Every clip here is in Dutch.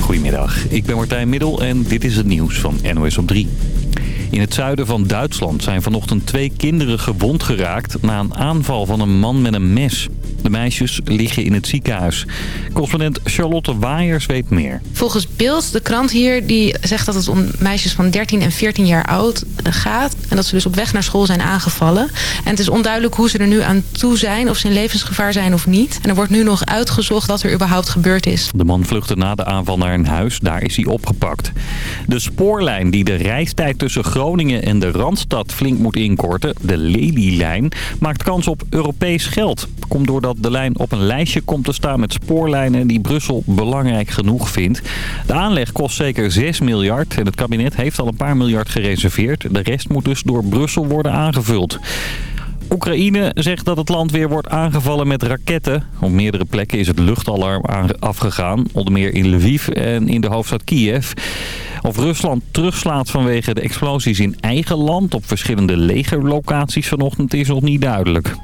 Goedemiddag, ik ben Martijn Middel en dit is het nieuws van NOS op 3. In het zuiden van Duitsland zijn vanochtend twee kinderen gewond geraakt... na een aanval van een man met een mes. De meisjes liggen in het ziekenhuis. Correspondent Charlotte Waaiers weet meer. Volgens Beeld, de krant hier, die zegt dat het om meisjes van 13 en 14 jaar oud eh, gaat. En dat ze dus op weg naar school zijn aangevallen. En het is onduidelijk hoe ze er nu aan toe zijn, of ze in levensgevaar zijn of niet. En er wordt nu nog uitgezocht wat er überhaupt gebeurd is. De man vluchtte na de aanval naar een huis, daar is hij opgepakt. De spoorlijn die de reistijd tussen Groningen en de Randstad flink moet inkorten, de Lelylijn, maakt kans op Europees geld. Komt doordat de lijn op een lijstje komt te staan met spoorlijnen die Brussel belangrijk genoeg vindt. De aanleg kost zeker 6 miljard en het kabinet heeft al een paar miljard gereserveerd. De rest moet dus door Brussel worden aangevuld. Oekraïne zegt dat het land weer wordt aangevallen met raketten. Op meerdere plekken is het luchtalarm afgegaan. Onder meer in Lviv en in de hoofdstad Kiev. Of Rusland terugslaat vanwege de explosies in eigen land op verschillende legerlocaties vanochtend is nog niet duidelijk.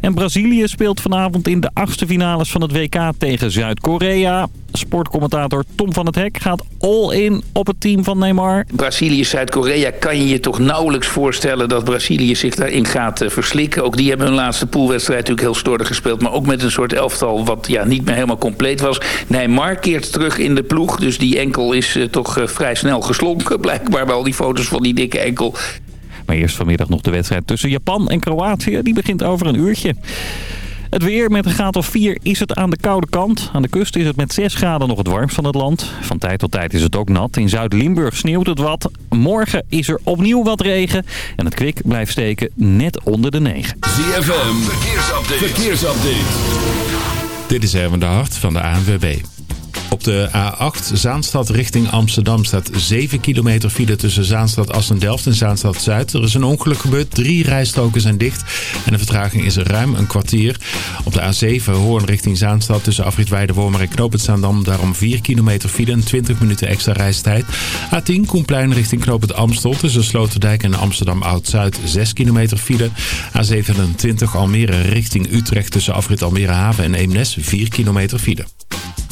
En Brazilië speelt vanavond in de achtste finales van het WK tegen Zuid-Korea. Sportcommentator Tom van het Hek gaat all in op het team van Neymar. Brazilië, Zuid-Korea kan je je toch nauwelijks voorstellen dat Brazilië zich daarin gaat uh, verslikken. Ook die hebben hun laatste poolwedstrijd natuurlijk heel slordig gespeeld. Maar ook met een soort elftal wat ja, niet meer helemaal compleet was. Neymar keert terug in de ploeg. Dus die enkel is uh, toch uh, vrij snel geslonken. Blijkbaar bij al die foto's van die dikke enkel. Maar eerst vanmiddag nog de wedstrijd tussen Japan en Kroatië. Die begint over een uurtje. Het weer met een graad of 4 is het aan de koude kant. Aan de kust is het met 6 graden nog het warmst van het land. Van tijd tot tijd is het ook nat. In Zuid-Limburg sneeuwt het wat. Morgen is er opnieuw wat regen. En het kwik blijft steken net onder de 9. ZFM, verkeersupdate. verkeersupdate. Dit is Erwin de Hart van de ANWB. Op de A8 Zaanstad richting Amsterdam staat 7 kilometer file tussen Zaanstad Assen-Delft en Zaanstad Zuid. Er is een ongeluk gebeurd, drie rijstroken zijn dicht en de vertraging is ruim een kwartier. Op de A7 Hoorn richting Zaanstad tussen Afrit Weidewormer en Knoopend Zaandam daarom 4 kilometer file en 20 minuten extra reistijd. A10 Koenplein richting Knoopend Amstel tussen Sloterdijk en Amsterdam Oud-Zuid 6 kilometer file. A27 Almere richting Utrecht tussen Afrit Almere Haven en Eemnes 4 kilometer file.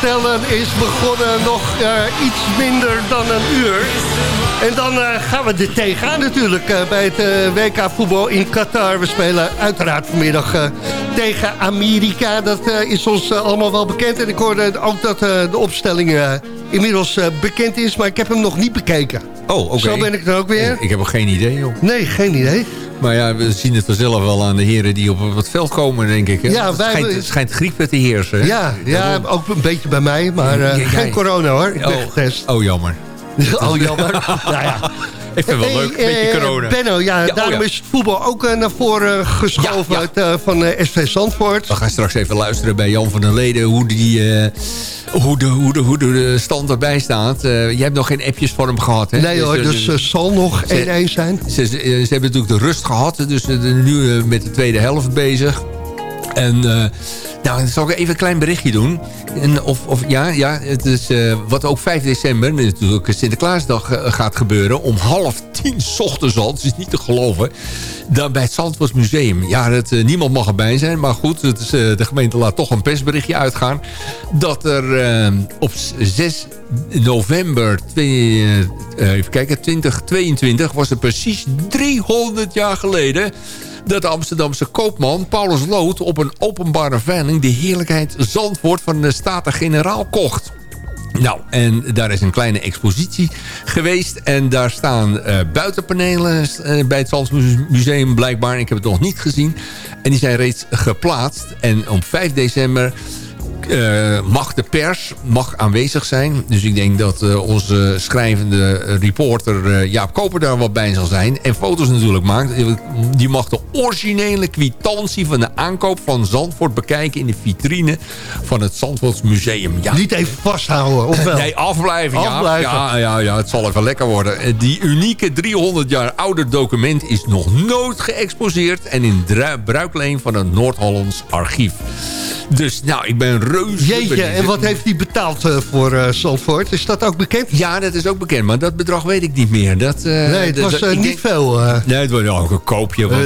Het aftellen is begonnen nog uh, iets minder dan een uur. En dan uh, gaan we er tegenaan natuurlijk uh, bij het WK voetbal in Qatar. We spelen uiteraard vanmiddag tegen Amerika. Dat is ons allemaal wel bekend. En ik hoorde ook dat de opstelling inmiddels bekend is. Maar ik heb hem nog niet bekeken. Oh, oké. Zo ben ik er ook weer. Ik, heb er geen idee, joh. Nee, geen idee. Maar ja, we zien het vanzelf wel aan de heren die op het veld komen, denk ik. Ja, het, wij, schijnt, het schijnt griep te heersen. Ja, ja, ook een beetje bij mij, maar uh, geen corona hoor. Ik ben oh, getest. Oh, jammer. oh, jammer. nou ja. Ik vind het wel leuk, een beetje corona. Benno, ja, ja daarom oh, ja. is het voetbal ook uh, naar voren geschoven uit, uh, van SV Zandvoort. We gaan straks even luisteren bij Jan van der Leden hoe die hoe de, hoe, de, hoe de stand erbij staat. Uh, jij hebt nog geen appjes voor hem gehad, hè? Nee hoor, dus, dus, dus zal nog 1-1 zijn. Ze, ze, ze, hebben natuurlijk de rust gehad, dus nu met de tweede helft bezig. En uh, nou, zal ik even een klein berichtje doen. En of, of, ja, ja, het is uh, wat ook 5 december, natuurlijk Sinterklaasdag uh, gaat gebeuren. Om half tien ochtends al, het is niet te geloven. Dan bij het Zandvoort Museum. Ja, uh, niemand mag erbij zijn. Maar goed, het is, de gemeente laat toch een persberichtje uitgaan. Dat er op 6 november even kijken, 2022 was het precies 300 jaar geleden dat de Amsterdamse koopman Paulus Lood op een openbare veiling de heerlijkheid Zandvoort van de Staten-Generaal kocht. Nou, en daar is een kleine expositie geweest. En daar staan uh, buitenpanelen uh, bij het Zandvoortmuseum blijkbaar. Ik heb het nog niet gezien. En die zijn reeds geplaatst. En op 5 december uh, mag de pers mag aanwezig zijn. Dus ik denk dat uh, onze schrijvende reporter uh, Jaap Koper daar wel bij zal zijn. En foto's natuurlijk maakt. Die mag de originele kwitantie van de aankoop van Zandvoort bekijken... in de vitrine van het Zandvoorts Museum. Ja. Niet even vasthouden, of wel? Nee, afblijven. afblijven. Ja, ja, ja, het zal even lekker worden. Die unieke 300 jaar oude document is nog nooit geëxposeerd... en in bruikleen van het Noord-Hollands archief. Dus nou, ik ben reuze Jeetje, en wat heeft hij betaald uh, voor uh, Zandvoort? Is dat ook bekend? Ja, dat is ook bekend, maar dat bedrag weet ik niet meer. Dat, uh, nee, het was niet denk, veel. Nee, het was ook een koopje. Want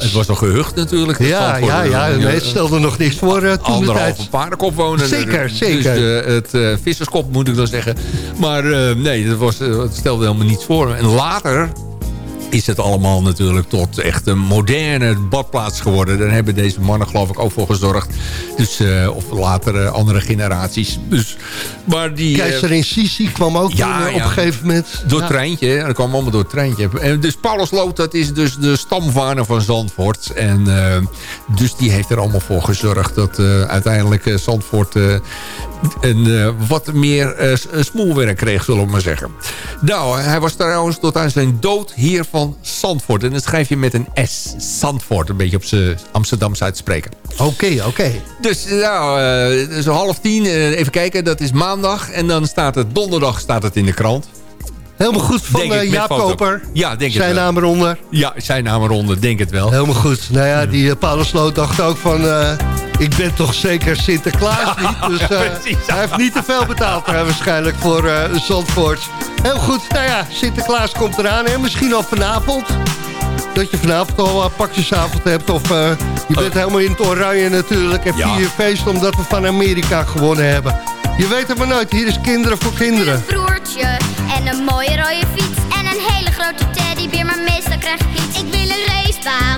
het was nog gehucht natuurlijk. Ja, ja, ja, nee, het stelde nog niks voor toen Anderhalve paardenkop wonen. Zeker, zeker. Dus het visserskop moet ik dan zeggen. Maar nee, dat was, het stelde helemaal niets voor. En later is het allemaal natuurlijk tot echt een moderne badplaats geworden. Daar hebben deze mannen geloof ik ook voor gezorgd. Dus, uh, of latere uh, andere generaties. Dus, maar die, Keizerin Sisi kwam ook ja, op een gegeven moment. Door het treintje. Dat kwam allemaal door het treintje. En dus Paulus Loot, dat is dus de stamvader van Zandvoort. En uh, dus die heeft er allemaal voor gezorgd dat uiteindelijk Zandvoort een wat meer smoelwerk kreeg, zullen we maar zeggen. Nou, hij was trouwens tot aan zijn dood hier van Zandvoort. En dat schrijf je met een S. Zandvoort. Een beetje op zijn Amsterdamse uitspreken. Oké, okay, oké. Okay. Dus nou, uh, zo half tien. Uh, even kijken, dat is maandag. En dan staat het donderdag staat het in de krant. Helemaal goed van uh, Jaap Koper. Ja, denk zijn het wel. naam eronder. Ja, zijn naam eronder, denk het wel. Helemaal goed. Nou ja, die uh, Paulus Sloot dacht ook van... Uh, ik ben toch zeker Sinterklaas niet. Dus precies, hij heeft niet te veel betaald waarschijnlijk voor uh, Zandvoort. Heel goed. Nou ja, Sinterklaas komt eraan. En misschien al vanavond. Dat je vanavond al uh, pakjesavond hebt. Of uh, je bent helemaal in het oranje natuurlijk. En vier ja. feest omdat we van Amerika gewonnen hebben. Je weet het maar nooit. Hier is Kinderen voor Kinderen. Een broertje en een mooie rode fiets. En een hele grote teddybeer, maar meestal krijg ik iets. Ik wil een racebaan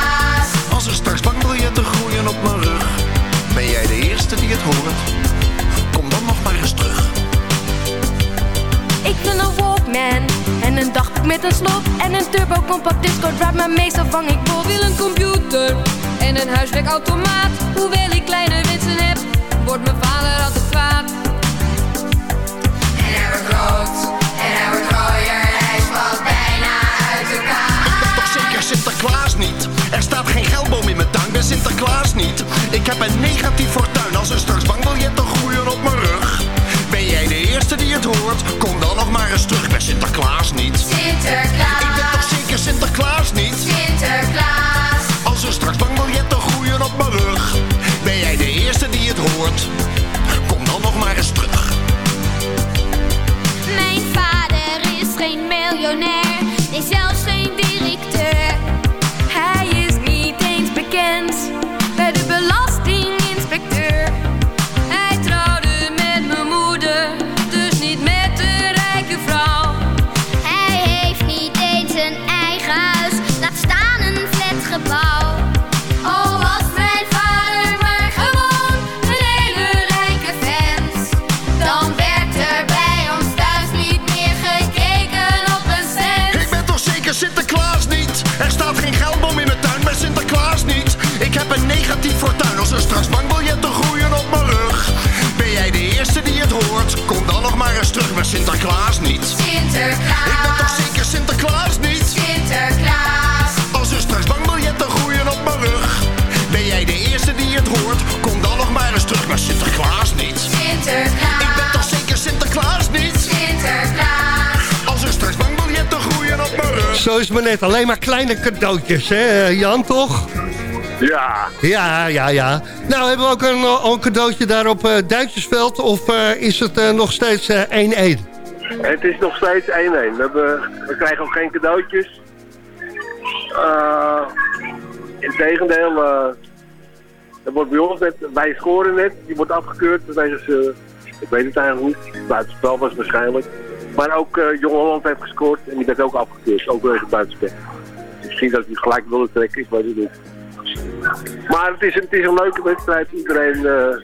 Kom dan nog maar eens terug. Ik ben een walkman en een dagboek met een slot. En een turbo compact disco drive, maar meestal vang ik vol. Wil een computer en een huiswerkautomaat. Hoewel ik kleine wensen heb, wordt mijn vader altijd kwaad. En hij wordt groot en hij wordt. Hij valt bijna uit elkaar. Ik ben toch zeker Sinterklaas niet? Er staat geen geldboom in mijn tuin, ben Sinterklaas niet. Ik heb een negatief fortuin als er straks bankbiljetten groeien op mijn rug. Ben jij de eerste die het hoort? Kom dan nog maar eens terug, ben Sinterklaas niet. Sinterklaas. Ik ben toch zeker Sinterklaas niet? Sinterklaas. Als er straks bankbiljetten groeien op mijn rug. Ben jij de eerste die het hoort? Kom dan nog maar eens terug. Mijn vader is geen Zo is het maar net. Alleen maar kleine cadeautjes, hè eh, Jan, toch? Ja. Ja, ja, ja. Nou, hebben we ook een, al een cadeautje daar op uh, Duitsersveld? Of eh, is het eh, nog steeds eh, 1-1? Het is nog steeds 1-1. We, hebben- we krijgen ook geen cadeautjes. Integendeel, eh er wordt bij ons net, wij scoren net, die wordt afgekeurd. Eh, ik weet het eigenlijk niet, was het waarschijnlijk. Maar ook eh Jong Holland heeft gescoord en die werd ook afgekeurd, ook wegens buitenspel. Misschien dat hij gelijk wilde trekken, ik weet het niet. Maar het is, het is een leuke wedstrijd, iedereen eh,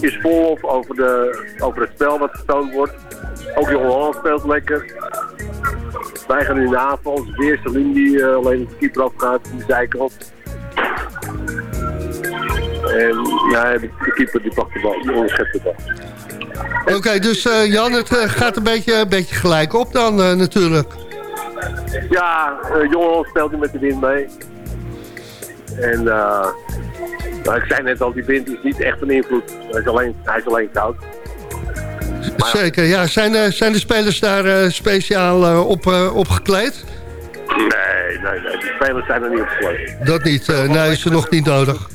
is vol over, de, over het spel wat getoond wordt. Ook Jong Holland speelt lekker. Wij gaan in de is de eerste lijn die eh, alleen de keeper afgaat in de zijkant. En ja, de, de keeper die pakt de bal, die onderschept de bal. Oké, dus eh, Jan, het eh, gaat een beetje, een beetje gelijk op dan eh, natuurlijk. Ja, Jong Holland speelt nu met de wind mee. En nou, ik zei net al, die wind is niet echt een invloed. Hij is alleen, hij is alleen koud. Zeker, ja. Zijn, zijn de spelers daar speciaal op, gekleed? Nee, nee, nee. De spelers zijn er niet op gekleed. Dat niet, nee, is er nog niet nodig.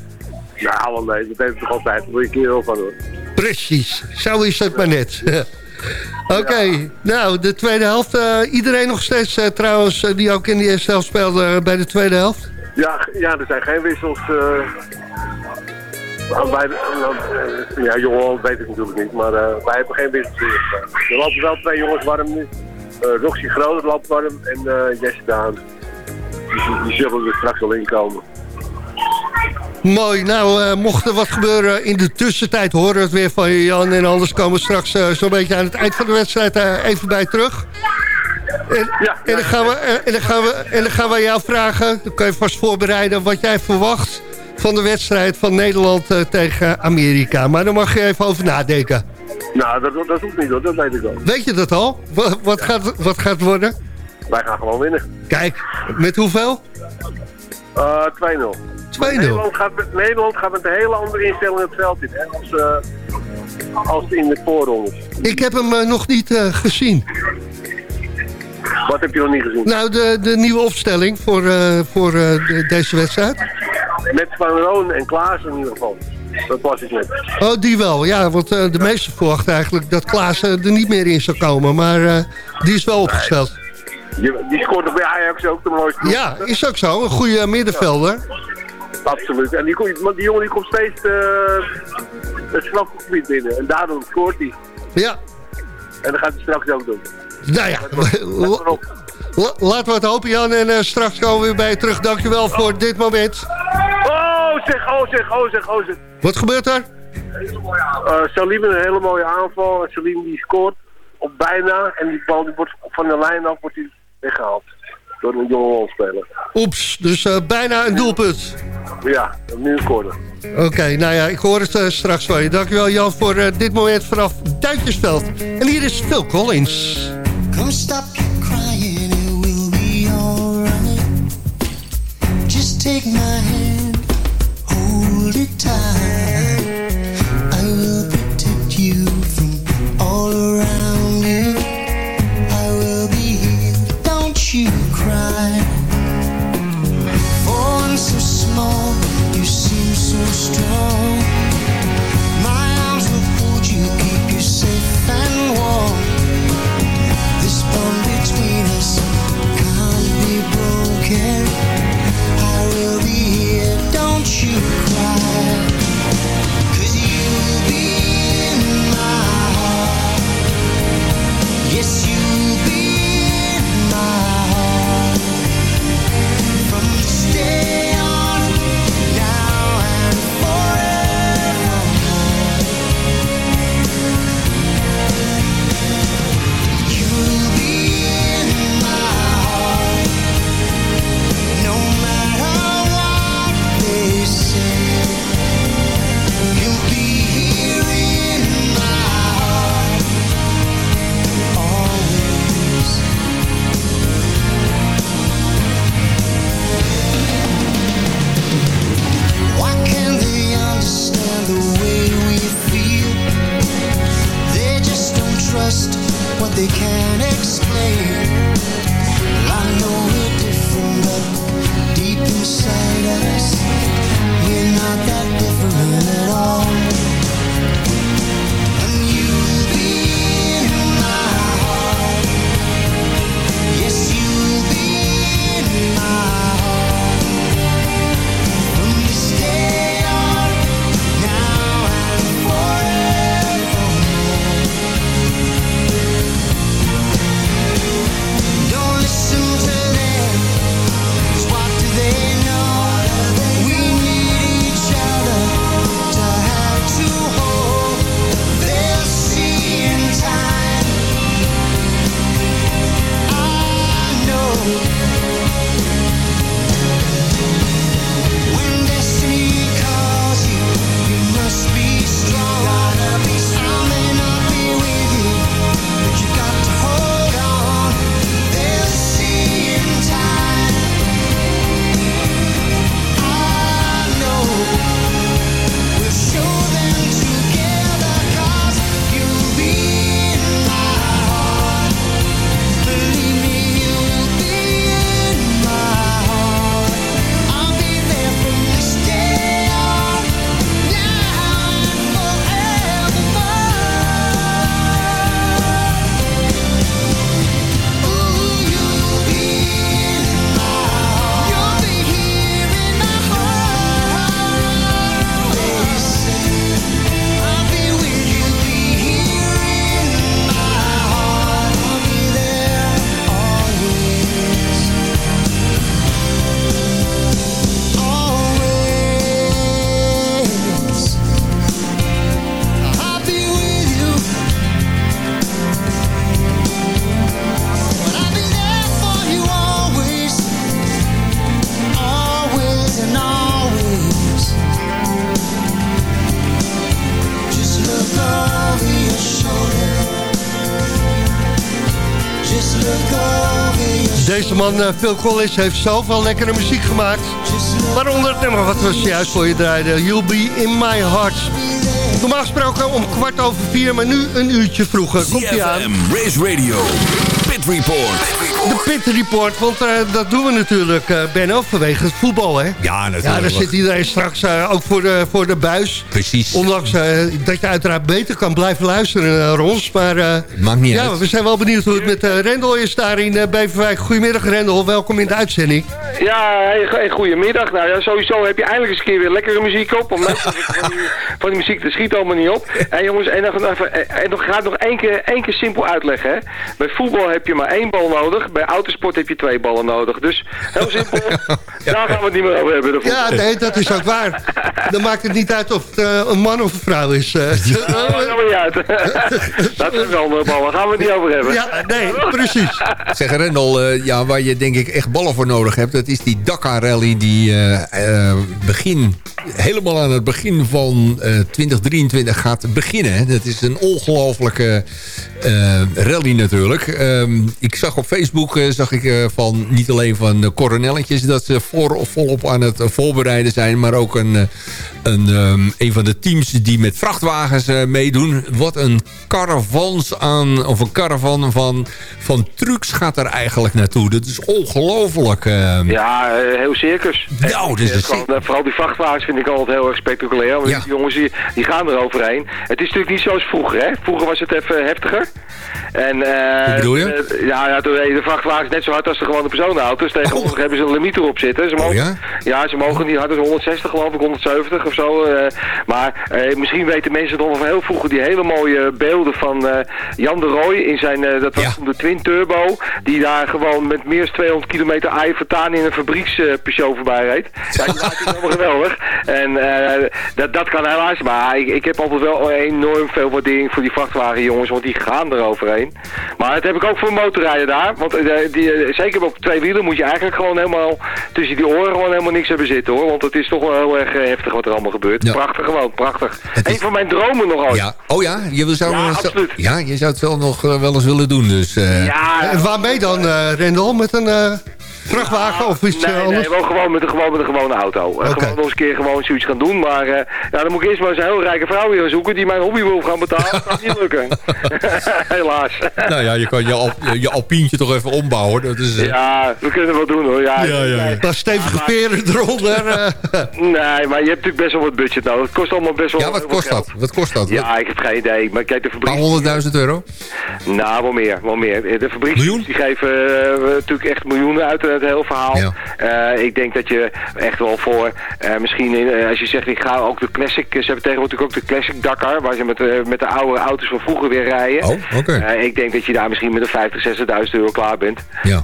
Nou, nee, dat heeft toch altijd. Daar wil je een keer wel van hoor. Precies, zo is het maar net. Oké, nou, de tweede helft. eh, iedereen nog steeds eh, trouwens, eh, die ook in de eerste helft speelde bij de tweede helft? Ja, ja, er zijn geen wissels. bij de, eh, ja, Jong Holland weet ik natuurlijk niet, maar wij hebben geen wissels. Er lopen wel twee jongens warm nu. Roxy Groot loopt warm en Jesse Daan. Die, die zullen er straks wel inkomen. Mooi, nou, eh, mocht er wat gebeuren in de tussentijd, horen we het weer van je Jan. En anders komen we straks eh, zo'n beetje aan het eind van de wedstrijd eh, even bij terug. En, en, dan gaan we, en, dan gaan we, en dan gaan we jou vragen, dan kan je vast voorbereiden wat jij verwacht van de wedstrijd van Nederland tegen Amerika. Maar daar mag je even over nadenken. Nou, dat, dat hoeft niet hoor, dat weet ik wel. Weet je dat al? Wat, wat, gaat, wat gaat het worden? Wij gaan gewoon winnen. Kijk, met hoeveel? Eh 2-0. 2-0. Nederland gaat, met, Nederland gaat met een hele andere instelling het veld in, hè, als, eh, als in de voorrondes. Ik heb hem eh, nog niet eh, gezien. Wat heb je nog niet gezien? Nou, de, de nieuwe opstelling voor, voor de- deze wedstrijd. Met Van Roon en Klaas in ieder geval. Dat was ik net. Oh, die wel. Ja, want de meesten verwachten eigenlijk dat Klaas er niet meer in zou komen. Maar die is wel opgesteld. Die, die scoorde bij Ajax ook de mooiste. Ja, is ook zo. Een goede middenvelder. Absoluut. En die, die, die jongen die komt steeds eh, het strafgebied binnen. En daardoor scoort hij. Ja. En dat gaat hij straks ook doen. Nou ja, la- la- laten we het hopen Jan. En eh, straks komen we weer bij je terug. Dankjewel voor dit moment. Oh zeg, oh zeg, oh zeg, oh zeg. Wat gebeurt er? Eh Salim een hele mooie aanval. En Salim die scoort. op bijna. En die bal die wordt van de lijn af wordt die weggehaald. Door een jonge rolspeler. Oeps, dus eh, bijna een doelpunt. Ja, nu een corner. Oké, nou ja, ik hoor het eh, straks van je. Dankjewel Jan voor eh, dit moment vanaf Duintjesveld. En hier is Phil Collins. Come stop crying, it will be alright. Just take my hand, hold it tight. I will protect you from all around they can man, eh, Phil Collins, heeft zoveel lekkere muziek gemaakt. Waaronder het nummer wat we zojuist voor je draaiden. You'll be in my heart. Normaal gesproken om kwart over vier, maar nu een uurtje vroeger. Komt ie aan. Race Radio, Pit Report. De Pit Report, want eh, dat doen we natuurlijk, eh Benno, vanwege het voetbal, hè? Ja, natuurlijk. Ja, daar zit iedereen straks eh, ook voor de, voor de buis. Precies. Ondanks eh, dat je uiteraard beter kan blijven luisteren naar ons. Maar eh, Maakt niet ja, uit. we zijn wel benieuwd hoe het met eh, Rendel is daar in uh, Beverwijk. Goedemiddag Rendel, welkom in de uitzending. Ja, hey, hey, goedemiddag. Nou ja, sowieso heb je eindelijk eens een keer weer lekkere muziek op. Want van die, van die muziek, dat schiet allemaal niet op. En jongens, en dan, en dan ga ik nog één keer, één keer simpel uitleggen. Hè. Bij voetbal heb je maar één bal nodig. Bij autosport heb je twee ballen nodig. Dus heel simpel, daar gaan we het niet meer over hebben. Ja, nee, dat is ook waar. Dan maakt het niet uit of het eh, een man of een vrouw is. eh. Dat maakt niet uit. dat is een andere bal, daar gaan we het niet over hebben. Ja, nee, precies. Zeg Rendel, eh, ja, waar je denk ik echt ballen voor nodig hebt... dat is die Dakar Rally die begin, helemaal aan het begin van eh, 2023 gaat beginnen. Dat is een ongelofelijke rally natuurlijk. Ehm, ik zag op Facebook eh, zag ik, eh, van niet alleen van de coronelletjes... dat ze voor, volop aan het eh, voorbereiden zijn... maar ook een, eh, een, een van de teams die met vrachtwagens eh, meedoen. Wat een caravans aan, of een caravan van, van trucks gaat er eigenlijk naartoe. Dat is ongelooflijk. Ja, eh, heel circus. Nou, eh, gewoon, eh, Vooral die vrachtwagens vind ik altijd heel erg spectaculair. Want Ja. die jongens die, die gaan er overheen. Het is natuurlijk niet zoals vroeger, hè. Vroeger was het even heftiger. En, eh, Hoe bedoel je? eh, ja, ja, toen vrachtwagens net zo hard als de gewone personenauto's. Tegenwoordig hebben ze een limiet erop zitten. Ze mogen, Oh ja? ja, ze mogen niet harder dan 160 geloof ik, 170 of zo. eh, maar eh, misschien weten mensen nog van heel vroeger die hele mooie beelden van eh, Jan de Rooij in zijn, dat was toen de Twin Turbo, die daar gewoon met meer dan 200 kilometer aaien vertaan in een fabriekspeugeot voorbij reed. Ja, die maakt het helemaal geweldig. En dat, dat kan helaas, maar ik, ik heb altijd wel enorm veel waardering voor die vrachtwagenjongens, want die gaan er overheen. Maar dat heb ik ook voor motorrijden daar, want eh, die, eh, zeker op twee wielen moet je eigenlijk gewoon helemaal tussen die oren gewoon helemaal niks hebben zitten hoor, want het is toch wel heel erg eh, heftig wat er allemaal gebeurt. Prachtig gewoon, prachtig. Een van mijn dromen nog ooit. Ja. Oh ja, je wil- zou, Ja, ja, je zou het wel nog wel eens willen doen. Dus, eh, En waarmee dan, Rendel? Met een vrachtwagen of iets eh, Nee, anders? nee, wel gewoon met, een, gewoon met een gewone auto. Eh, Gewoon nog eens een keer gewoon zoiets gaan doen. Maar eh, ja, dan moet ik eerst maar eens een heel rijke vrouw weer zoeken die mijn hobby wil gaan betalen. Dat gaat niet lukken. Helaas. nou ja, je kan je, al, je alpientje toch even ombouwen. Dat is, Ja, we kunnen wel doen hoor. Ja, Ja, ja, ja. Daar stevige peren eronder. Nee, maar je hebt natuurlijk best wel wat budget nodig. Het kost allemaal best wel ja, wat kost geld. dat? Wat kost dat? Ja, ik heb geen idee. Maar kijk, de fabriek... paar honderdduizend euro? Nou, wel meer, wel meer. De fabrieken die geven natuurlijk echt miljoenen uit het hele verhaal. Eh, ik denk dat je echt wel voor, eh, misschien in, eh, als je zegt, ik ga ook de classic, ze hebben tegenwoordig ook de classic Dakar, waar ze met, met de oude auto's van vroeger weer rijden. Oh, ik denk dat je daar misschien met een 50, 60.000 euro klaar bent. Ja.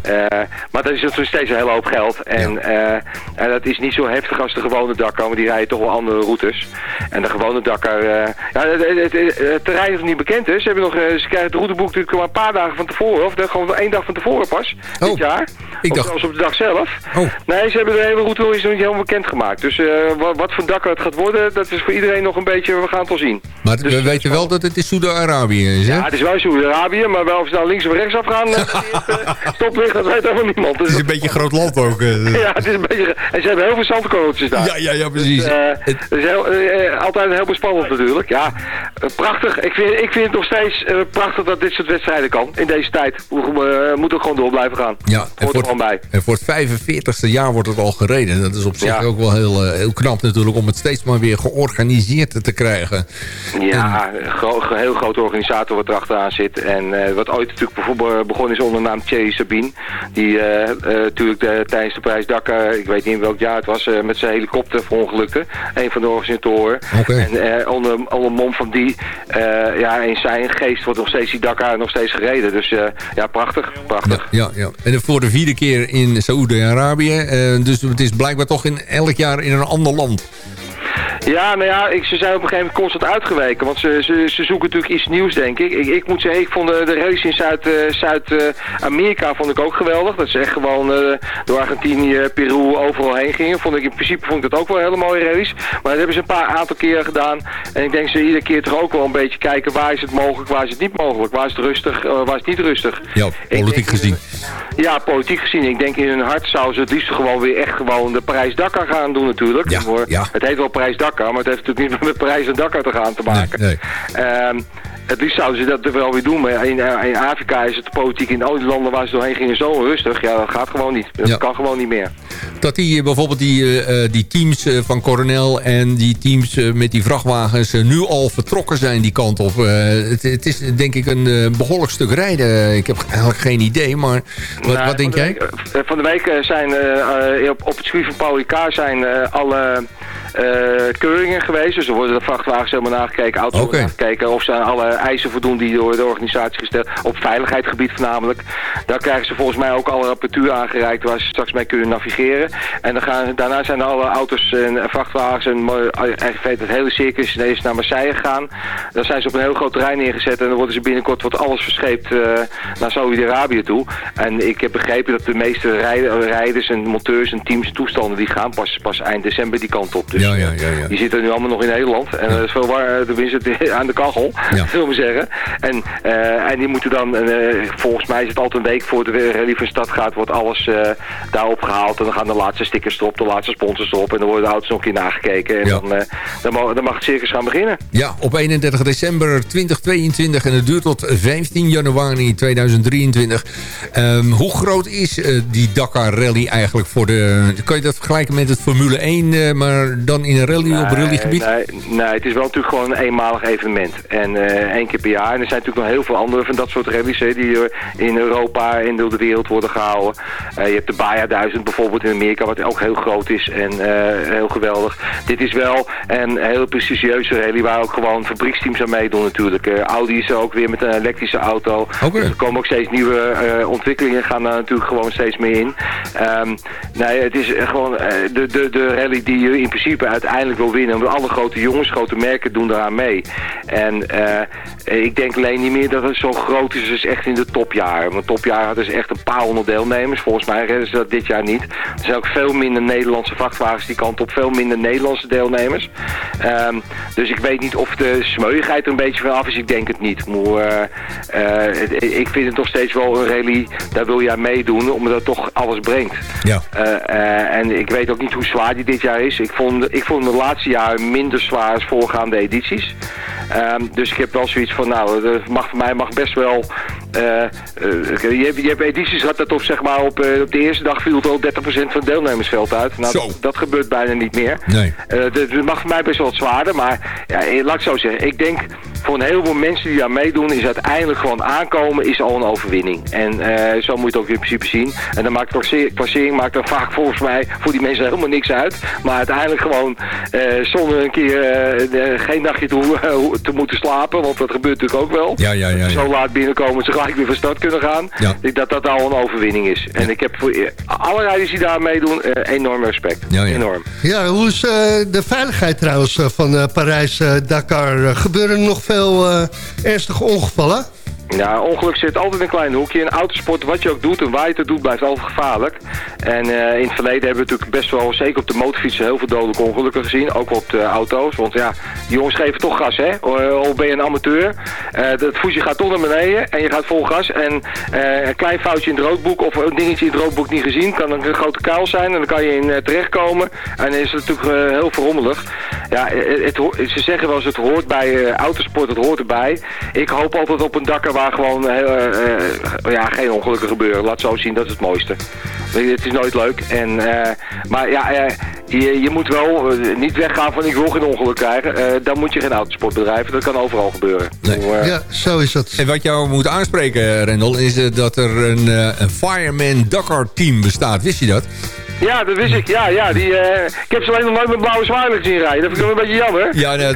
Maar dat is natuurlijk steeds een hele hoop geld. En, eh, en dat is niet zo heftig als de gewone Dakar, want die rijden toch wel andere routes. En de gewone Dakar, ja, het, het, het- het terrein is nog niet bekend. Hè. Ze, hebben nog, ze krijgen het routeboek natuurlijk maar een paar dagen van tevoren, of gewoon één dag van tevoren pas, dit jaar. ik dacht- zelfs op de dag zelf. Oh. Nee, ze hebben de hele route nog niet helemaal bekend gemaakt. Dus eh, wat, wat voor Dakar het gaat worden, dat is voor iedereen nog een beetje, we gaan het wel zien. Maar we weten wel dat het in Saoedi-Arabië is, hè? Ja, het is wel Saoedi-Arabië, maar wel of ze nou links of rechts af gaan, eh, stoplicht, dat weet helemaal niemand. Dus Het is een beetje een groot land ook. eh. ja, het is een beetje... En ze hebben heel veel zandkorreltjes daar. Ja, ja, ja, precies. Dus, het is heel, altijd heel spannend natuurlijk. Ja, prachtig. Ik vind, ik vind het nog steeds prachtig dat dit soort wedstrijden kan. In deze tijd. We moeten gewoon door blijven gaan. Ja, en er voor, gewoon bij. En voor het 45ste jaar wordt het al gereden. Dat is op zich Ja. ook wel heel, eh, heel knap natuurlijk... om het steeds maar weer georganiseerd te krijgen. Ja, een gro- heel grote organisator wat erachteraan zit. En eh, wat ooit natuurlijk bijvoorbeeld begonnen is onder de naam Thierry Sabine. Die eh, eh, natuurlijk de- tijdens de prijs Dakar, ik weet niet in welk jaar het was, eh, met zijn helikopter verongelukte. Een van de organisatoren. Oké. En eh, onder, onder mom van die, eh, ja, in zijn geest wordt nog steeds die Dakar nog steeds gereden. Dus eh, ja, prachtig, prachtig. Ja, ja. En voor de vierde keer in Saoedi-Arabië. eh, dus het is blijkbaar toch in elk jaar in een ander land. Ja, nou ja, ik, ze zijn op een gegeven moment constant uitgeweken. Want ze, ze, ze zoeken natuurlijk iets nieuws, denk ik. Ik, ik moet zeggen, ik vond de, de race in Zuid- eh, Zuid-Amerika vond ik ook geweldig. Dat ze echt gewoon eh, door Argentinië, Peru, overal heen gingen. Vond ik, in principe vond ik dat ook wel een hele mooie race. Maar dat hebben ze een paar aantal keren gedaan. En ik denk ze iedere keer toch ook wel een beetje kijken waar is het mogelijk, waar is het niet mogelijk. Waar is het rustig, eh, waar is het niet rustig. Ja, politiek gezien. Ja, politiek gezien. Ik denk in hun hart zouden ze het liefst gewoon weer echt gewoon de Parijs-Dakar gaan doen natuurlijk. Ja, ja. Het heet wel Parijs-Dakar, maar het heeft natuurlijk niet met Parijs en Dakar te gaan te maken. Nee, Ehm, het liefst zouden ze dat wel weer doen, maar in, eh, in Afrika is het de politiek in al die landen waar ze doorheen gingen zo rustig. Ja, dat gaat gewoon niet. Dat Ja. kan gewoon niet meer. Dat die, eh, bijvoorbeeld die, eh, die teams van Coronel en die teams met die vrachtwagens nu al vertrokken zijn die kant op. Het, het is denk ik een eh, behoorlijk stuk rijden. Ik heb eigenlijk geen idee, maar wat, Nou, wat denk van de jij? week- van de week zijn op, op het circuit van Paul Ricard zijn eh, alle keuringen geweest. Dus er worden de vrachtwagens helemaal nagekeken, auto's nagekeken of ze aan alle eisen voldoen die door de organisatie gesteld, op veiligheidsgebied voornamelijk. Daar krijgen ze volgens mij ook alle rapportuur aangereikt waar ze straks mee kunnen navigeren. En dan gaan, daarna zijn alle auto's en vrachtwagens en eigenlijk het hele circus is naar Marseille gegaan. Daar zijn ze op een heel groot terrein neergezet en dan worden ze binnenkort wordt alles verscheept naar Saudi-Arabië toe. En ik heb begrepen dat de meeste rijders en monteurs en teams en toestanden die gaan pas, pas eind december die kant op. Dus ja, ja, ja, ja. die zitten nu allemaal nog in Nederland. En dat is veel waar, tenminste aan de kachel, zullen we zeggen. En, eh, en die moeten dan, eh, volgens mij is het altijd een week voor de rally van stad gaat, wordt alles eh, daarop gehaald. En dan gaan de laatste stickers erop, de laatste sponsors erop. En dan worden de auto's nog een keer nagekeken. En dan, eh, dan, mag, dan mag het circus gaan beginnen. Ja, op 31 december 2022 en het duurt tot 15 januari 2023. Ehm, hoe groot is eh, die Dakar Rally eigenlijk voor de... Kan je dat vergelijken met het Formule 1, eh, maar dan in een rally op rallygebied? Nee, nee, het is wel natuurlijk gewoon een eenmalig evenement. En eh, één keer per jaar. En er zijn natuurlijk nog heel veel andere van dat soort rallies hè, die eh, in Europa en door de wereld worden gehouden. Eh, je hebt de Baja 1000 bijvoorbeeld in Amerika, wat ook heel groot is en heel geweldig. Dit is wel een heel prestigieuze rally waar ook gewoon fabrieksteams aan meedoen natuurlijk. Audi is er ook weer met een elektrische auto. Dus er komen ook steeds nieuwe ontwikkelingen, gaan daar natuurlijk gewoon steeds meer in. Ehm, nee, het is gewoon de, de, de rally die je in principe uiteindelijk wil winnen. Want alle grote jongens, grote merken doen daaraan mee. En eh, ik denk alleen niet meer dat het zo groot is als echt in de topjaren. Want topjaren hadden ze echt een paar honderd deelnemers. Volgens mij redden ze dat dit jaar niet. Er zijn ook veel minder Nederlandse vrachtwagens die kant op. Veel minder Nederlandse deelnemers. Ehm, dus ik weet niet of de smeuigheid er een beetje van af is. Ik denk het niet. Maar, eh, eh, ik vind het nog steeds wel een rally. Daar wil je aan meedoen. Omdat het toch alles brengt. Ja. En ik weet ook niet hoe zwaar die dit jaar is. Ik vond, ik vond de laatste jaren minder zwaar als voorgaande edities. Ehm, dus ik heb wel zoiets van, nou, mag voor mij mag best wel... eh, eh, je, hebt, je hebt edities gehad dat op, zeg maar, op, eh, op de eerste dag viel al 30% van het deelnemersveld uit. Nou, dat, dat gebeurt bijna niet meer. Nee. Dat mag voor mij best wel wat zwaarder, maar ja, laat ik zo zeggen. Ik denk voor een heleboel mensen die daar meedoen, is uiteindelijk gewoon aankomen, is al een overwinning. En zo moet je het ook in principe zien. En dan maakt klassering maakt dan vaak volgens mij voor die mensen helemaal niks uit. Maar uiteindelijk gewoon zonder een keer de- geen nachtje te, te moeten slapen, want dat gebeurt natuurlijk ook wel. Ja, ja, ja. ja. Zo laat binnenkomen, zo gelijk weer van start kunnen gaan. Ja. Ik dat dat al een overwinning is. En ik heb voor eh, alle rijders die daar meedoen, eh, enorm respect. Ja, ja. Enorm. Ja, hoe is eh, de veiligheid trouwens van eh, Parijs-Dakar? gebeuren er nog veel eh, ernstige ongevallen? Ja, ongeluk zit altijd een klein hoekje. In autosport, wat je ook doet en waar je het doet, blijft altijd gevaarlijk. En eh, in het verleden hebben we natuurlijk best wel, zeker op de motorfietsen, heel veel dodelijke ongelukken gezien. Ook op de auto's. Want ja, die jongens geven toch gas, hè. Al ben je een amateur. Eh het voetje gaat toch naar beneden en je gaat vol gas. En eh, een klein foutje in het roodboek of een dingetje in het roodboek niet gezien, kan een grote kuil zijn. En dan kan je in eh, terechtkomen. En dan is het natuurlijk eh, heel verrommelig. Ja, eh, het, ze zeggen wel eens, het hoort bij eh, autosport, het hoort erbij. Ik hoop altijd op een dakker waar gewoon heel, eh, eh, ja, geen ongelukken gebeuren. Laat zo zien, dat is het mooiste. Het is nooit leuk. En, eh, maar ja, eh, je, je moet wel niet weggaan van ik wil geen ongeluk krijgen. Eh, dan moet je geen autosport bedrijven. Dat kan overal gebeuren. Eh, Ja, zo is dat. En wat jou moet aanspreken, Rendel, is dat er een, een Fireman Dakar team bestaat. Wist je dat? Ja, dat wist ik. Ja, ja. Die, eh, ik heb ze alleen nog nooit met blauwe zwaailijk zien rijden. Dat vind ik wel een beetje jammer. Ja, nou,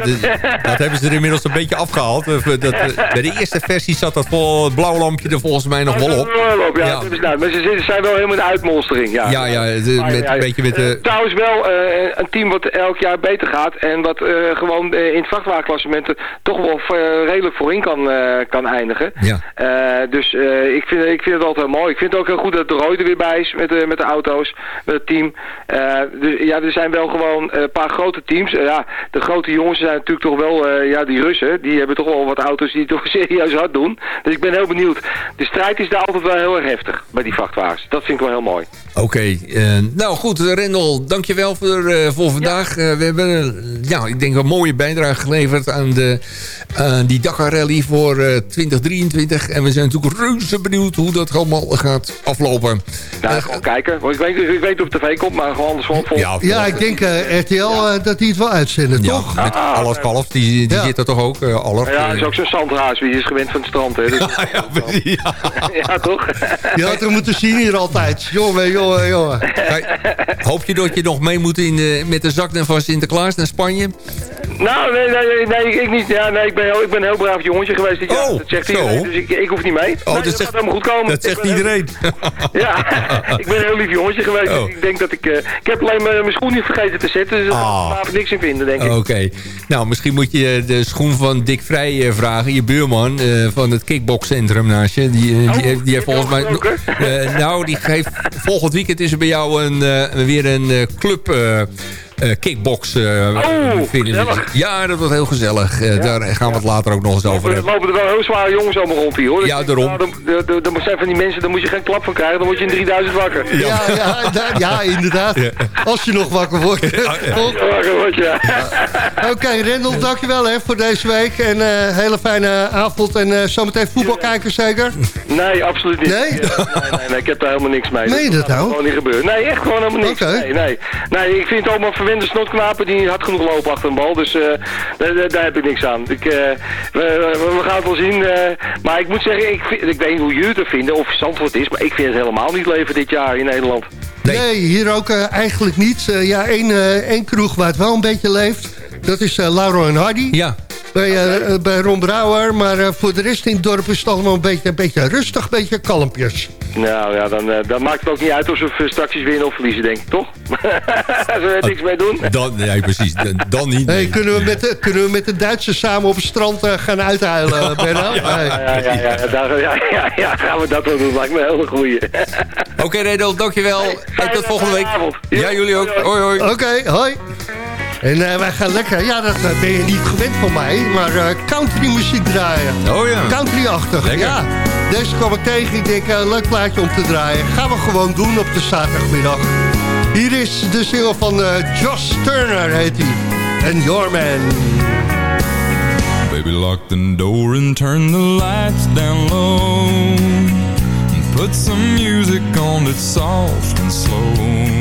dat, hebben ze er inmiddels een beetje afgehaald. Eh, Dat, eh, bij de eerste versie zat dat vol, het blauwe lampje er volgens mij nog wel op. Ja. Ze nou. Maar ze zijn wel helemaal in de uitmonstering. Ja, Ja, ja, Maar, met, ja, een beetje met de... trouwens wel een team wat elk jaar beter gaat. En wat gewoon in het vrachtwagenklassementen toch wel redelijk voorin kan, kan eindigen. Ja. Dus ik, vind, ik vind het altijd mooi. Ik vind het ook heel goed dat de Roy er weer bij is met, de met de auto's, team. Eh, dus, ja, er zijn wel gewoon eh, een paar grote teams. Eh, ja, de grote jongens zijn natuurlijk toch wel, eh, ja, die Russen, die hebben toch wel wat auto's die het toch serieus hard doen. Dus ik ben heel benieuwd. De strijd is daar altijd wel heel erg heftig bij die vrachtwagens. Dat vind ik wel heel mooi. Oké, eh, nou goed, eh, Rendel, dankjewel voor, eh, voor vandaag. Eh, we hebben, eh, ja, ik denk een mooie bijdrage geleverd aan, de, aan die Dakar Rally voor eh, 2023. En we zijn natuurlijk reuze benieuwd hoe dat allemaal gaat aflopen. Nou, gewoon kijken. Want ik weet, ik weet nooit op tv komt, maar gewoon anders gewoon vol. Ja, ik denk eh, RTL eh, dat die het wel uitzenden, toch? Met Alles Kalf, die, die zit er toch ook, uh, Aller? Ja, dat is ook zo'n zandhuis, wie is gewend van het strand, hè. Dus ja, ja, ja, toch? Je had hem moeten zien hier altijd. Jongen, jongen, jongen. Hoop je dat je nog mee moet in de, met de zak van Sinterklaas naar Spanje? Nou, nee, nee, nee, ik niet. Ja, nee, ik ben, heel, ik ben een heel braaf jongetje geweest dit jaar. Oh, dat zegt zo. iedereen, dus ik, ik hoef niet mee. Oh, Nee, dat zegt- gaat helemaal goed komen. Dat Ik zegt heel- iedereen. Ja, ik ben een heel lief jongetje geweest. Oh. Ik denk dat ik... eh, ik heb alleen mijn mijn schoen niet vergeten te zetten, dus daar Ah. ga vanavond niks in vinden, denk ik. Oké. Nou, misschien moet je de schoen van Dick Vrij eh, vragen. Je buurman eh, van het kickboxcentrum naast je. Die, eh, die, heeft- die heeft volgens mij... eh, nou, die geeft... Volgend weekend is er bij jou een, eh, weer een eh, club... eh, kickbox eh, gezellig. Ja, dat wordt heel gezellig. Eh, Daar gaan we het later ook nog eens over Er hebben. lopen er wel heel zware jongens allemaal rond hier, hoor. Ja, daarom. nou, dan- Dan zijn van die mensen, daar moet je geen klap van krijgen. Dan word je in 3000 wakker. Ja, ja, da- ja, inderdaad. Als je nog wakker wordt. Wakker word je. Oké, Rendel, dankjewel hè, voor deze week. En eh hele fijne avond. En eh, zometeen voetbal kijken zeker? Nee, absoluut niet. Nee? Ja, nee, nee, nee, ik heb daar helemaal niks mee. Meen je dat gaat nou? gewoon niet gebeuren. Nee, echt gewoon helemaal niks. Oké. Nee, nee. nee, ik vind het allemaal verwende snotknapen die niet hard genoeg lopen achter een bal. Dus eh, daar, daar- heb ik niks aan. Ik, eh, we, we- gaan het wel zien. eh, maar ik moet zeggen, ik, vind, ik weet niet hoe jullie het vinden of Zandvoort is. Maar ik vind het helemaal niet leven dit jaar in Nederland. Nee, hier ook eigenlijk niet. Ja, één, eh, één kroeg waar het wel een beetje leeft. Dat is eh, Lauro en Hardy. Ja. Bij, eh, eh, bij Ron Brouwer. Maar eh, voor de rest in het dorp is het allemaal een beetje, een beetje rustig. Een beetje kalmpjes. Nou ja, dan, eh, dan maakt het ook niet uit of ze straks winnen of verliezen, denk ik, toch? Zullen we er niks mee doen? Dan, nee, precies. Dan- Dan niet. Hey, kunnen, we met de, kunnen we met de Duitsers samen op het strand gaan uithuilen, Benno? Hey. Ja, ja, ja, ja, daar, ja, ja, ja, gaan we dat wel doen. Lijkt me een hele goeie. Oké, Redel, dankjewel. En tot volgende week. avond. Ja, jullie ook. Hoi, hoi. Oké, hoi. En eh, wij gaan lekker, ja dat eh, ben je niet gewend van mij, maar eh, country muziek draaien. Oh ja. Country-achtig, ja. Deze kwam ik tegen, ik denk, eh, leuk plaatje om te draaien. Gaan we gewoon doen op de zaterdagmiddag. Hier is de single van eh, Josh Turner, heet hij. En Your Man. Baby, lock the door and turn the lights down low. And put some music on that's soft and slow.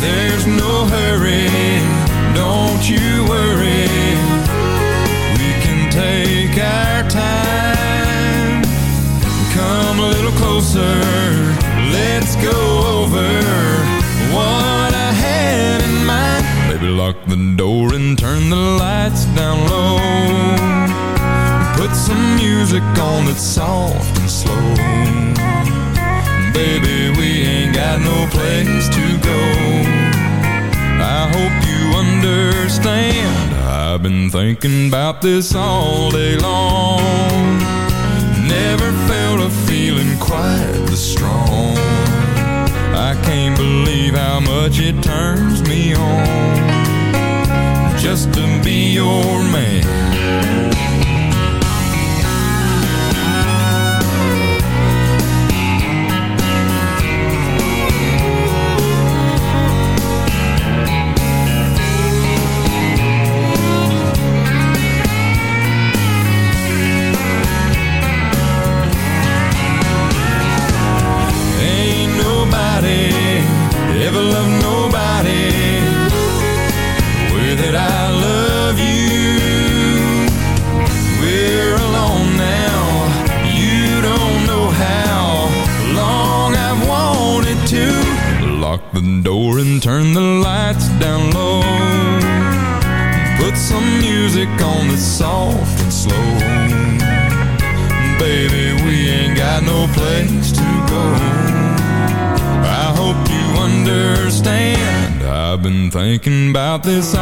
There's no hurry, don't you worry. We can take our time. Come a little closer, let's go over what I had in mind. Baby, lock the door and turn the lights down low. Put some music on that's soft and slow. Baby, we ain't got no place to. I hope you understand. I've been thinking about this all day long. Never felt a feeling quite this strong. I can't believe how much it turns me on just to be your man. This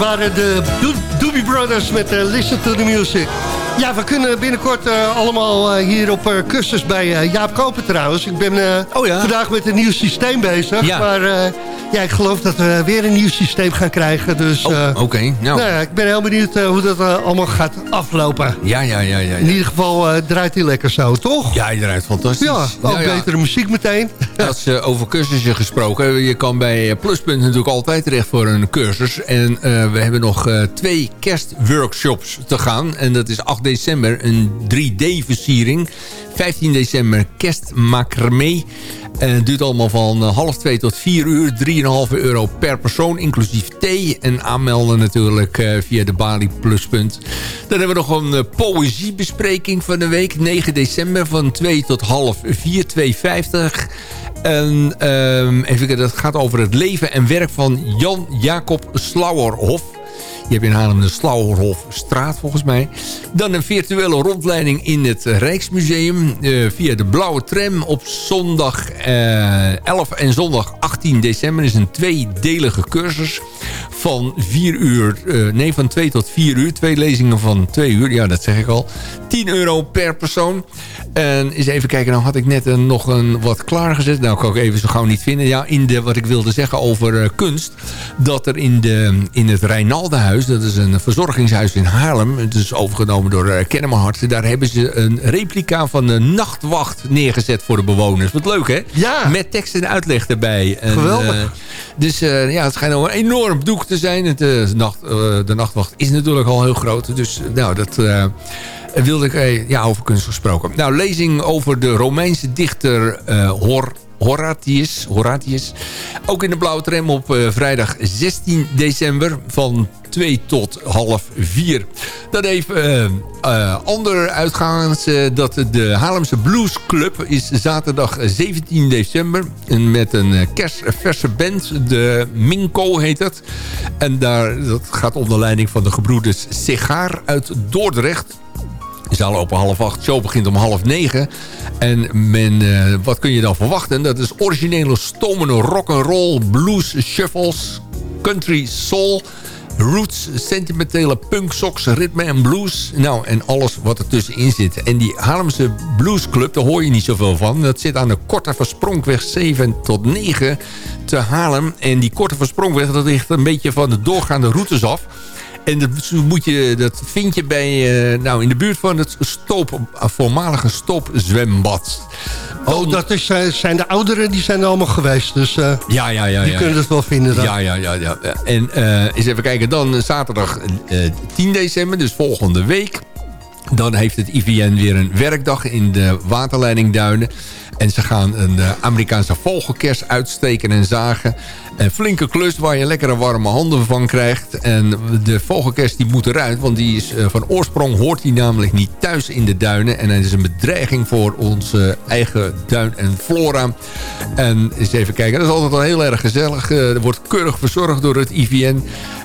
waren de Do- Doobie Brothers met eh, Listen to the Music. Ja, we kunnen binnenkort eh, allemaal eh, hier op cursus bij Jaap Koper trouwens. Ik ben eh, vandaag met een nieuw systeem bezig. Ja. Maar ja, ik geloof dat we weer een nieuw systeem gaan krijgen. Dus eh, Oké, nou. nou ja, ik ben heel benieuwd eh, hoe dat eh, allemaal gaat aflopen. Ja, ja, ja, ja. In ieder geval draait hij lekker zo, toch? Ja, hij draait fantastisch. Ja, ook Ja, ja. betere muziek meteen. Als uh, over cursussen gesproken. Je kan bij Pluspunt natuurlijk altijd terecht voor een cursus. En we hebben nog twee kerstworkshops te gaan. En dat is 8 december een 3D-versiering. 15 december kerstmacramé. En het duurt allemaal van half twee tot 4 uur. 3,5 euro per persoon, inclusief thee. En aanmelden natuurlijk uh, via de Bali Pluspunt. Dan hebben we nog een uh, poëziebespreking van de week. 9 december van 2 tot half 4, 2,50. En um, even kijken, dat gaat over het leven en werk van Jan Jacob Slauerhof. Je hebt in Haarlem de Slauerhofstraat volgens mij. Dan een virtuele rondleiding in het Rijksmuseum. eh, via de Blauwe Tram op zondag eh, 11 en zondag 18 december. is een tweedelige cursus van 4 uur. eh, nee, van 2 tot 4 uur. Twee lezingen van 2 uur. Ja, dat zeg ik al. 10 euro per persoon. En eens even kijken. Nou had ik net een, nog een wat klaargezet. Nou kan ik even zo gauw niet vinden. Ja, in de, wat ik wilde zeggen over eh, kunst. Dat er in, de, in het Rijnaldenhuis. Dat is een verzorgingshuis in Haarlem. Het is overgenomen door uh, Kennemerhart. Daar hebben ze een replica van de nachtwacht neergezet voor de bewoners. Wat leuk hè? Ja. Met tekst en uitleg erbij. En, Geweldig. dus ja, het schijnt wel een enorm te zijn. Het, eh, nacht, eh, de nachtwacht is natuurlijk al heel groot. Dus eh, nou, dat wilde ik ja, over kunst gesproken. Nou, lezing over de Romeinse dichter Hor... Horatius, Horatius. Ook in de blauwe tram op eh, vrijdag 16 december van 2 tot half 4. Dan even eh, eh, ander uitgaans. eh, dat de Haarlemse Blues Club is zaterdag 17 december. Met een kerstverse band. De Minko heet het. En daar, dat gaat onder leiding van de gebroeders Sigaar uit Dordrecht. Zaal open half acht, show begint om half negen. En men, eh, wat kun je dan verwachten? Dat is originele stomende rock'n'roll, blues, shuffles, country, soul... Roots, sentimentele punk socks, ritme en blues. Nou, en alles wat er tussenin zit. En die Haarlemse Bluesclub, daar hoor je niet zoveel van. Dat zit aan de Korte Versprongweg 7 tot 9 te Haarlem. En die Korte Versprongweg, dat ligt een beetje van de doorgaande routes af. En dat, moet je, dat vind je bij, eh, nou, in de buurt van het stoop, voormalige stoopzwembad. Oh, dat is, eh, zijn de ouderen, die zijn er allemaal geweest. Dus eh, Ja, ja, ja. die ja. kunnen het wel vinden dan. Ja, ja, ja. ja. En eh, eens even kijken. Dan zaterdag eh, 10 december, dus volgende week. Dan heeft het IVN weer een werkdag in de waterleiding Duinen. En ze gaan een eh, Amerikaanse vogelkers uitsteken en zagen. Een flinke klus waar je lekkere warme handen van krijgt. En de vogelkers die moet eruit. Want die is, eh, van oorsprong hoort die namelijk niet thuis in de duinen. En het is een bedreiging voor onze eigen duin en flora. En eens even kijken. Dat is altijd wel heel erg gezellig. Eh, er wordt keurig verzorgd door het IVN.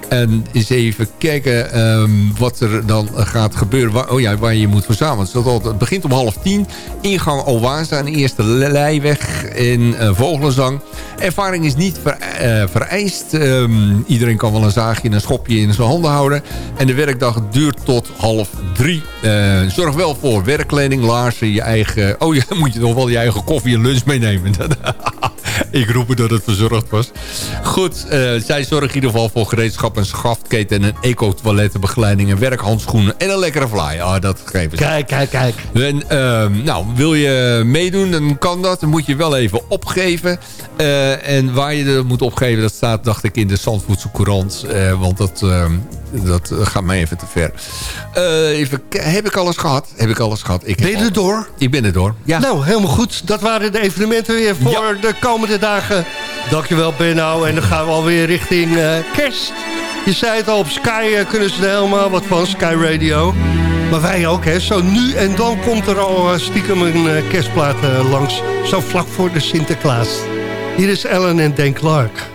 En eens even kijken ehm, wat er dan gaat gebeuren. Waar, oh ja, waar je moet verzamelen. Het, begint om half tien. Ingang Oase aan de eerste Leiweg in eh, Vogelenzang. Ervaring is niet eh, vereist. Ehm, iedereen kan wel een zaagje en een schopje in zijn handen houden. En de werkdag duurt tot half drie. Eh, zorg wel voor werkkleding, laarzen, je eigen... Oh ja, moet je nog wel je eigen koffie en lunch meenemen. Ik roep dat het verzorgd was. Goed, eh, zij zorgen in ieder geval voor gereedschap en schaftketen... en een eco-toilettenbegeleiding en werkhandschoenen... en een lekkere fly. Ah, dat geven ze. Kijk, kijk, kijk. En, ehm, nou, wil je meedoen, dan kan dat. Dan moet je wel even opgeven. Eh, en waar je dat moet opgeven, dat staat, dacht ik, in de Zandvoetse Courant. Eh, want dat, ehm, dat eh, gaat mij even te ver. Eh, even, heb ik alles gehad? Heb ik alles gehad? Ik Ben je er door? Ik ben er door. Ja. Nou, helemaal goed. Dat waren de evenementen weer voor de komende dagen. Dankjewel Benno. En dan gaan we alweer richting eh, kerst. Je zei het al, op Sky kunnen ze er helemaal wat van, Sky Radio. Maar wij ook, hè. Zo nu en dan komt er al stiekem een kerstplaat langs. Zo vlak voor de Sinterklaas. Hier is Ellen en Dan Clark.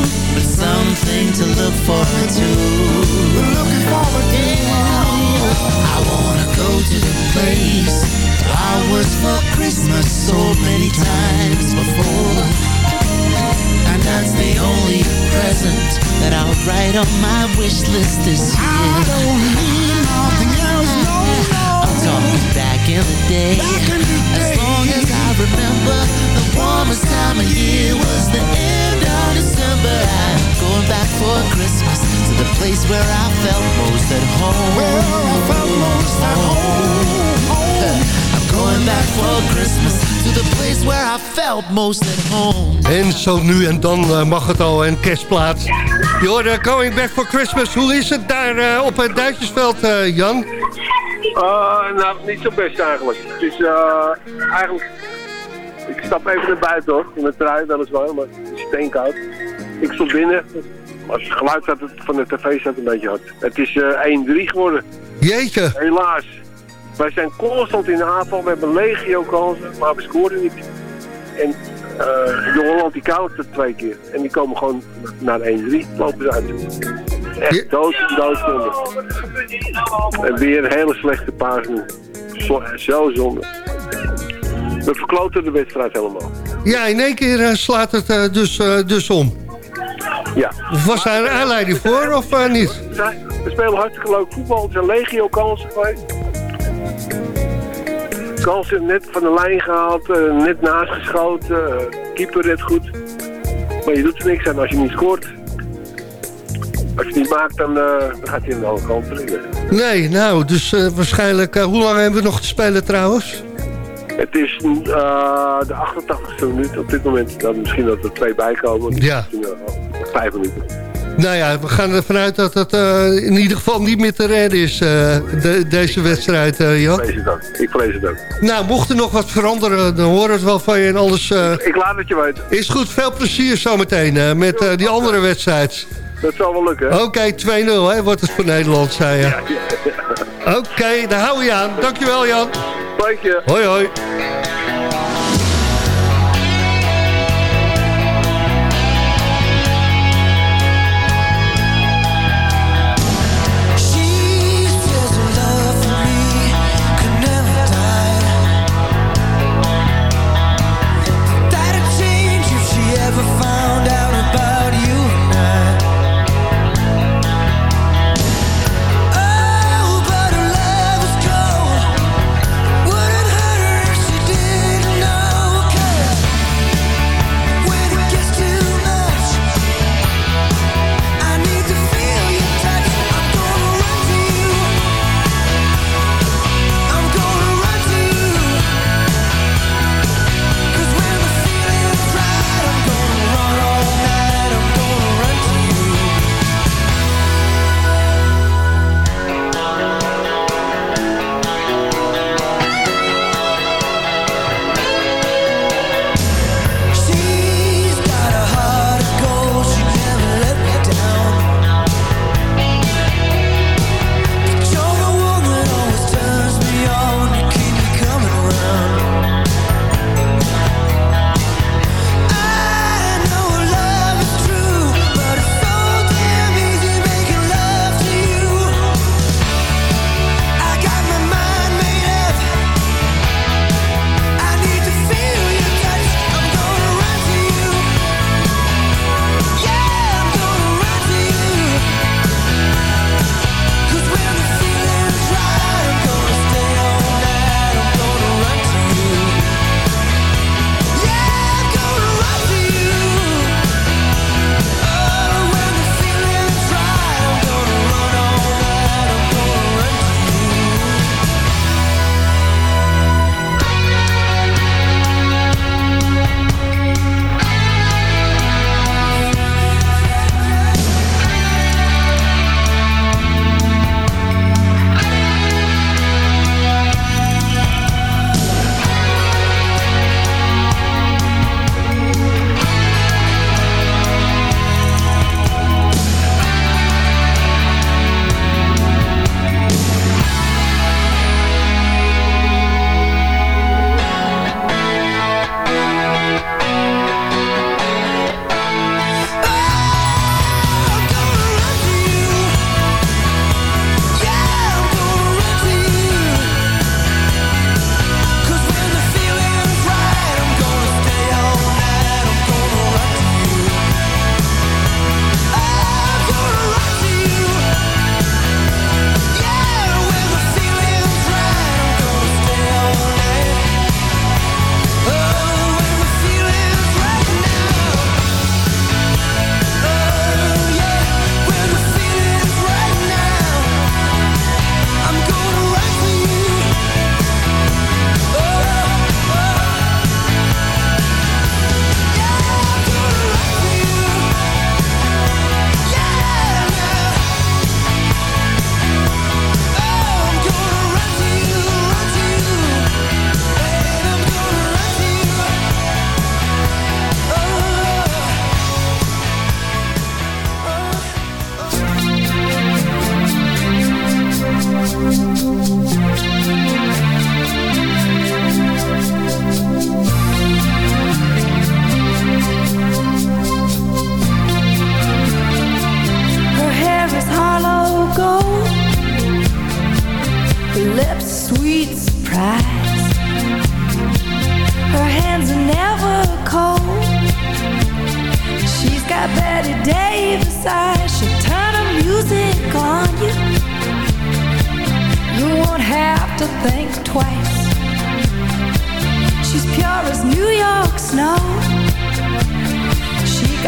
something to look forward to. We're looking forward to. I wanna go to the place I was for Christmas so many times before. And that's the only present that I'll write on my wish list this year. I don't need nothing else, no, no. I'm talking back in the day. As long as I remember, the warmest time of year was the end of December. I'm going back for Christmas to the place where I felt most at home. Where I felt most at home. I'm going back for Christmas to the place where I felt most at home. En zo nu en dan eh, mag het al een kerstplaat. Je hoorde Going Back for Christmas. Hoe is het daar eh, op het Duitsersveld, eh, Jan? Uh, nou, niet zo best eigenlijk. Het is uh, eigenlijk... Ik stap even naar buiten hoor, in mijn trui weliswaar, maar het is steenkoud. Ik stond binnen, maar het geluid staat van de tv staat een beetje hard. Het is uh, 1-3 geworden. Jeetje. Helaas. Wij zijn constant in de aanval, we hebben legio kansen, maar we scoren niet. En uh, de Holland die koudt het twee keer. En die komen gewoon naar 1-3, lopen ze uit. Echt dood doodzonde. En weer een hele slechte paas nu. Zo, zo zonde. We verkloten de wedstrijd helemaal. Ja, in één keer uh, slaat het uh, dus, dus om. Ja. Was daar een aanleiding voor of niet? We spelen hartstikke leuk voetbal. Het zijn legio kansen geweest. Kansen net van de lijn gehaald, net naast geschoten. keeper redt goed. Maar je doet er niks aan als je niet scoort. Als je het niet maakt, dan, uh, dan gaat hij aan de andere kant liggen. Nee, nou, dus uh, waarschijnlijk... Uh, hoe lang hebben we nog te spelen trouwens? Het is de 88ste minuut op dit moment. Dan misschien dat er twee bij komen. Ja. Vijf minuten. Nou ja, we gaan ervan uit dat het uh, in ieder geval niet meer te redden is, uh, de, deze wedstrijd, uh, Jan. Ik vrees het ook. Ik vrees het ook. Nou, mocht er nog wat veranderen, dan horen we het wel van je en alles. Ik, ik, laat het je weten. Is goed, veel plezier zometeen met die andere wedstrijd. Dat zal wel lukken. Oké, okay, 2-0 wordt het voor Nederland, zei je. Ja, ja, ja. Oké, okay, daar hou je aan. Dankjewel, Jan. Dank je. Hoi, hoi.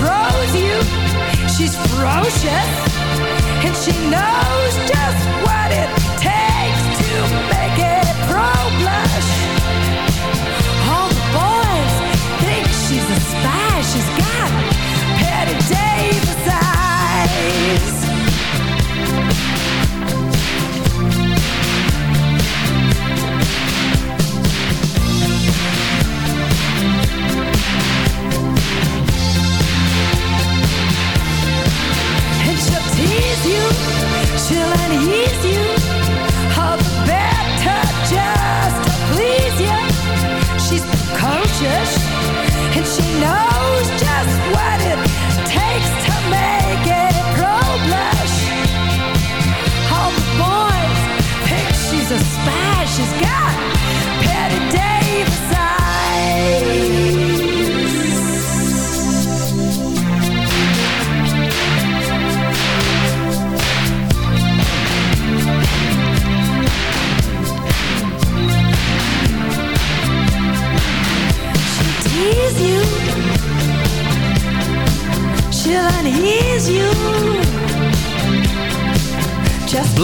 throws you. She's ferocious and she knows just what it takes to make it pro blush. All the boys think she's a spy. She's got you, she'll unease you.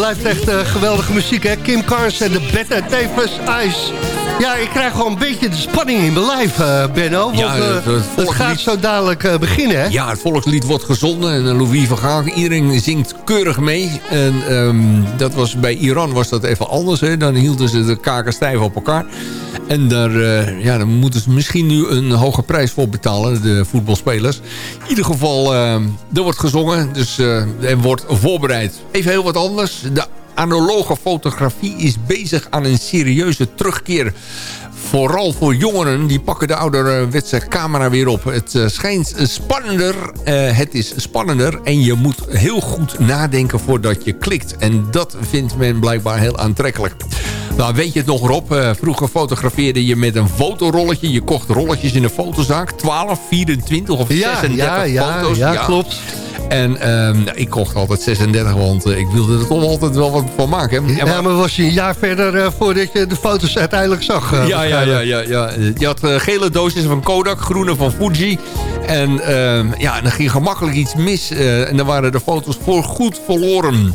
Blijft echt eh, geweldige muziek, hè? Kim Carnes en de Bette Davis Ice. Ja, ik krijg gewoon een beetje de spanning in mijn lijf, eh, Benno. Want Ja, eh, het- het het gaat zo dadelijk eh, beginnen, hè? Ja, het volkslied wordt gezongen. En Louis van Gaal, iedereen zingt keurig mee. En ehm, dat was, bij Iran was dat even anders. Hè. Dan hielden ze de kaken stijf op elkaar. En daar, ja, daar moeten ze misschien nu een hoge prijs voor betalen, de voetbalspelers. In ieder geval, ehm, er wordt gezongen. Dus er wordt voorbereid. Even heel wat anders. De analoge fotografie is bezig aan een serieuze terugkeer Vooral voor jongeren, die pakken de ouderwetse camera weer op. Het eh, schijnt spannender, eh, het is spannender... en je moet heel goed nadenken voordat je klikt. En dat vindt men blijkbaar heel aantrekkelijk. Nou, weet je het nog, Rob? Eh, vroeger fotografeerde je met een fotorolletje. Je kocht rolletjes in een fotozaak. 12, 24 of Ja, 36 ja, ja, foto's. ja, klopt. En ehm, nou, ik kocht altijd 36, want ik wilde er toch altijd wel wat van maken. Ja, maar was je een jaar verder voordat je de foto's uiteindelijk zag? Ja, ja, ja, ja, ja. Je had eh, gele doosjes van Kodak, groene van Fuji. En ehm, ja, dan ging gemakkelijk iets mis. eh, en dan waren de foto's voorgoed verloren.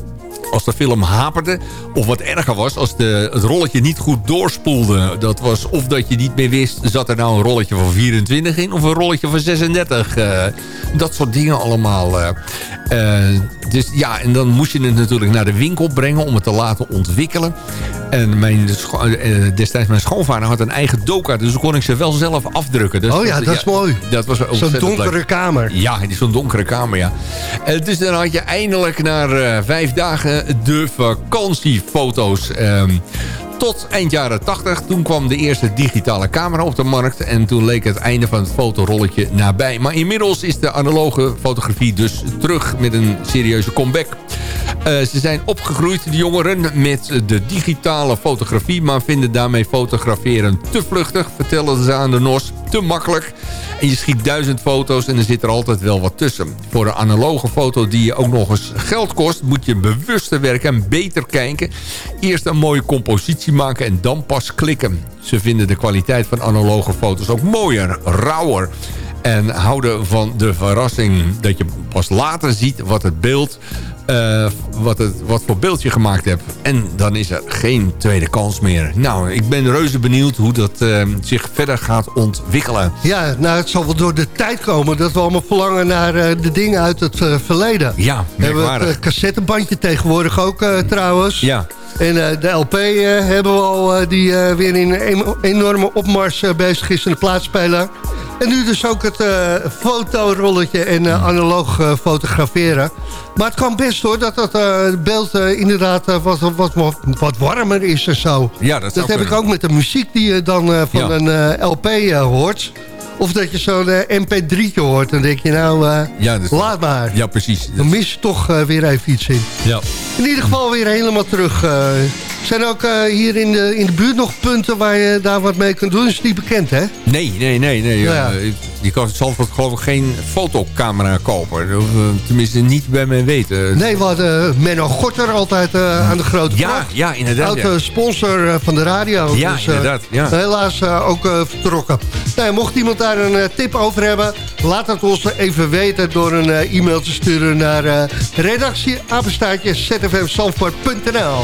Als de film haperde, of wat erger was... als de, het rolletje niet goed doorspoelde. Dat was of dat je niet meer wist... zat er nou een rolletje van 24 in... of een rolletje van 36. eh, dat soort dingen allemaal. Dus ja, en dan moest je het natuurlijk naar de winkel brengen... om het te laten ontwikkelen. En mijn, eh, destijds mijn schoonvader had een eigen doka... dus dan kon ik ze wel zelf afdrukken. Dus Oh ja, dat is mooi. Dat was Zo'n leuk. donkere kamer. Ja, zo'n donkere kamer, ja. Eh, dus dan had je eindelijk na eh, vijf dagen de vakantiefoto's. Ehm, tot eind jaren 80. Toen kwam de eerste digitale camera op de markt. En toen leek het einde van het fotorolletje nabij. Maar inmiddels is de analoge fotografie dus terug met een serieuze comeback. Eh, ze zijn opgegroeid, de jongeren, met de digitale fotografie... maar vinden daarmee fotograferen te vluchtig, vertellen ze aan de NOS. Te makkelijk. En je schiet duizend foto's en er zit er altijd wel wat tussen. Voor een analoge foto die je ook nog eens geld kost... moet je bewuster werken en beter kijken. Eerst een mooie compositie maken en dan pas klikken. Ze vinden de kwaliteit van analoge foto's ook mooier, rauwer en houden van de verrassing dat je pas later ziet wat het beeld... eh, wat, het, wat voor beeld je gemaakt hebt. En dan is er geen tweede kans meer. Nou, ik ben reuze benieuwd hoe dat eh, zich verder gaat ontwikkelen. Ja, nou, het zal wel door de tijd komen dat we allemaal verlangen naar eh, de dingen uit het eh, verleden. Ja, We hebben het merkwaardig. eh, cassettebandje tegenwoordig ook trouwens. Ja. En de LP hebben we al, die weer in een enorme opmars bezig is in de plaatsspeler. En nu dus ook het fotorolletje en analoog fotograferen. Maar het kan best hoor, dat dat eh, beeld eh, inderdaad eh, wat, wat, wat, wat warmer is en zo. Ja, dat zou heb ik ook met de muziek die je dan van Ja. een LP hoort. Of dat je zo'n eh, MP3'tje hoort. Dan denk je nou, Ja, dat- laat maar. Ja, precies. Dan mis je toch weer even iets in. Ja. In ieder geval weer helemaal terug. Eh. zijn ook eh, hier in de, in de buurt nog punten waar je daar wat mee kunt doen? Is niet bekend, hè? Nee, nee, nee. nee. Ja. Eh, je kan zelf geloof ik geen fotocamera kopen. Eh, tenminste, niet bij mijn weten. Nee, we hadden Menno Gorter altijd eh, aan de grote Ja, ja, inderdaad, Oud ja. eh, sponsor eh, van de radio. Ja, eh, inderdaad, ja. Helaas eh, ook eh, vertrokken. Nou, mocht iemand daar een eh, tip over hebben... laat het ons even weten door een eh, e-mail te sturen naar redactie zfmzandvoort.nl